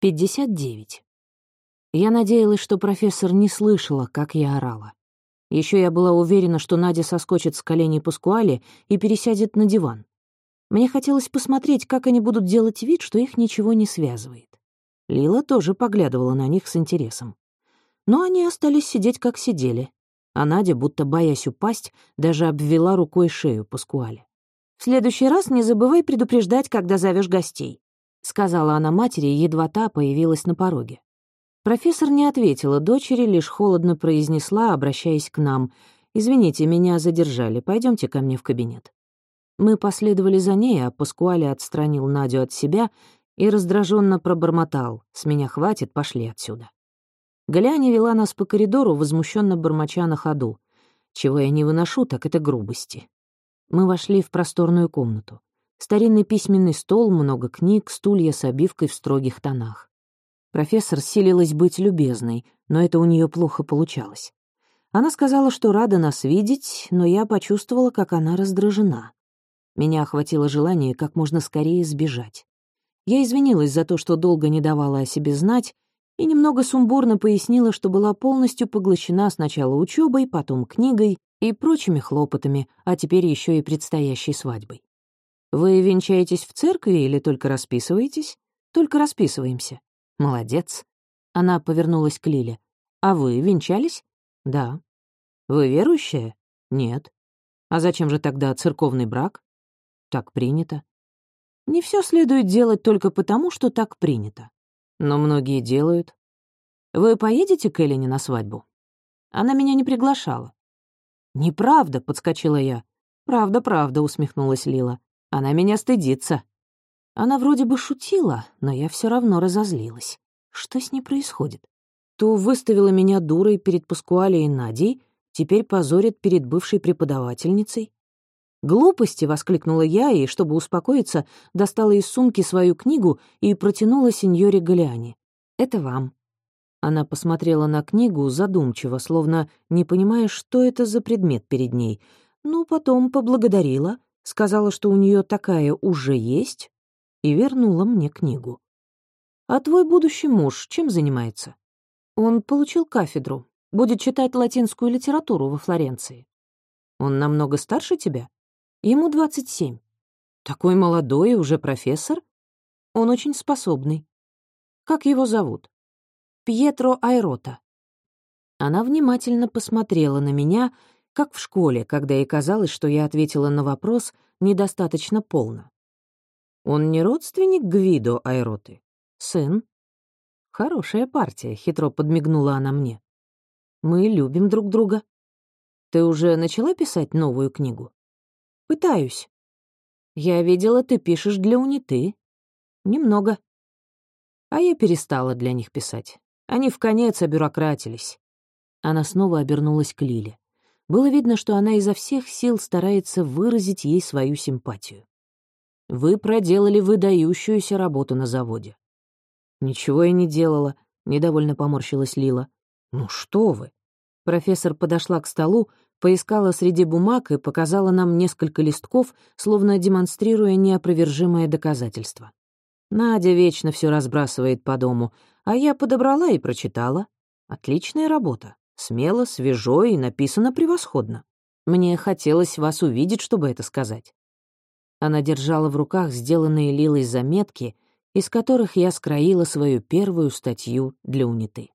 59. Я надеялась, что профессор не слышала, как я орала. Еще я была уверена, что Надя соскочит с коленей Паскуали и пересядет на диван. Мне хотелось посмотреть, как они будут делать вид, что их ничего не связывает. Лила тоже поглядывала на них с интересом. Но они остались сидеть, как сидели. А Надя, будто боясь упасть, даже обвела рукой шею Паскуале. «В следующий раз не забывай предупреждать, когда зовешь гостей», — сказала она матери, едва та появилась на пороге. Профессор не ответила дочери, лишь холодно произнесла, обращаясь к нам. «Извините, меня задержали, пойдемте ко мне в кабинет». Мы последовали за ней, а Паскуале отстранил Надю от себя и раздраженно пробормотал. «С меня хватит, пошли отсюда». Галяня вела нас по коридору, возмущенно бормоча на ходу. Чего я не выношу, так это грубости. Мы вошли в просторную комнату. Старинный письменный стол, много книг, стулья с обивкой в строгих тонах. Профессор силилась быть любезной, но это у нее плохо получалось. Она сказала, что рада нас видеть, но я почувствовала, как она раздражена. Меня охватило желание как можно скорее сбежать. Я извинилась за то, что долго не давала о себе знать, и немного сумбурно пояснила, что была полностью поглощена сначала учебой, потом книгой и прочими хлопотами, а теперь еще и предстоящей свадьбой. Вы венчаетесь в церкви или только расписываетесь? Только расписываемся. Молодец. Она повернулась к Лиле. А вы венчались? Да. Вы верующая? Нет. А зачем же тогда церковный брак? Так принято. Не все следует делать только потому, что так принято. Но многие делают. Вы поедете к Элине на свадьбу? Она меня не приглашала. «Неправда», — подскочила я. «Правда, правда», — усмехнулась Лила. Она меня стыдится. Она вроде бы шутила, но я все равно разозлилась. Что с ней происходит? То выставила меня дурой перед Паскуалей и Надей, теперь позорит перед бывшей преподавательницей. «Глупости!» — воскликнула я, и, чтобы успокоиться, достала из сумки свою книгу и протянула сеньоре Галиане. «Это вам». Она посмотрела на книгу задумчиво, словно не понимая, что это за предмет перед ней, но потом поблагодарила — сказала, что у нее такая уже есть, и вернула мне книгу. «А твой будущий муж чем занимается?» «Он получил кафедру, будет читать латинскую литературу во Флоренции». «Он намного старше тебя?» «Ему 27». «Такой молодой и уже профессор?» «Он очень способный». «Как его зовут?» «Пьетро Айрота». Она внимательно посмотрела на меня как в школе, когда ей казалось, что я ответила на вопрос недостаточно полно. «Он не родственник Гвидо Айроты? Сын?» «Хорошая партия», — хитро подмигнула она мне. «Мы любим друг друга. Ты уже начала писать новую книгу?» «Пытаюсь». «Я видела, ты пишешь для униты». «Немного». А я перестала для них писать. Они в конец обюрократились. Она снова обернулась к Лиле. Было видно, что она изо всех сил старается выразить ей свою симпатию. «Вы проделали выдающуюся работу на заводе». «Ничего я не делала», — недовольно поморщилась Лила. «Ну что вы?» Профессор подошла к столу, поискала среди бумаг и показала нам несколько листков, словно демонстрируя неопровержимое доказательство. Надя вечно все разбрасывает по дому, а я подобрала и прочитала. Отличная работа. Смело, свежо и написано превосходно. Мне хотелось вас увидеть, чтобы это сказать. Она держала в руках сделанные Лилой заметки, из которых я скроила свою первую статью для униты.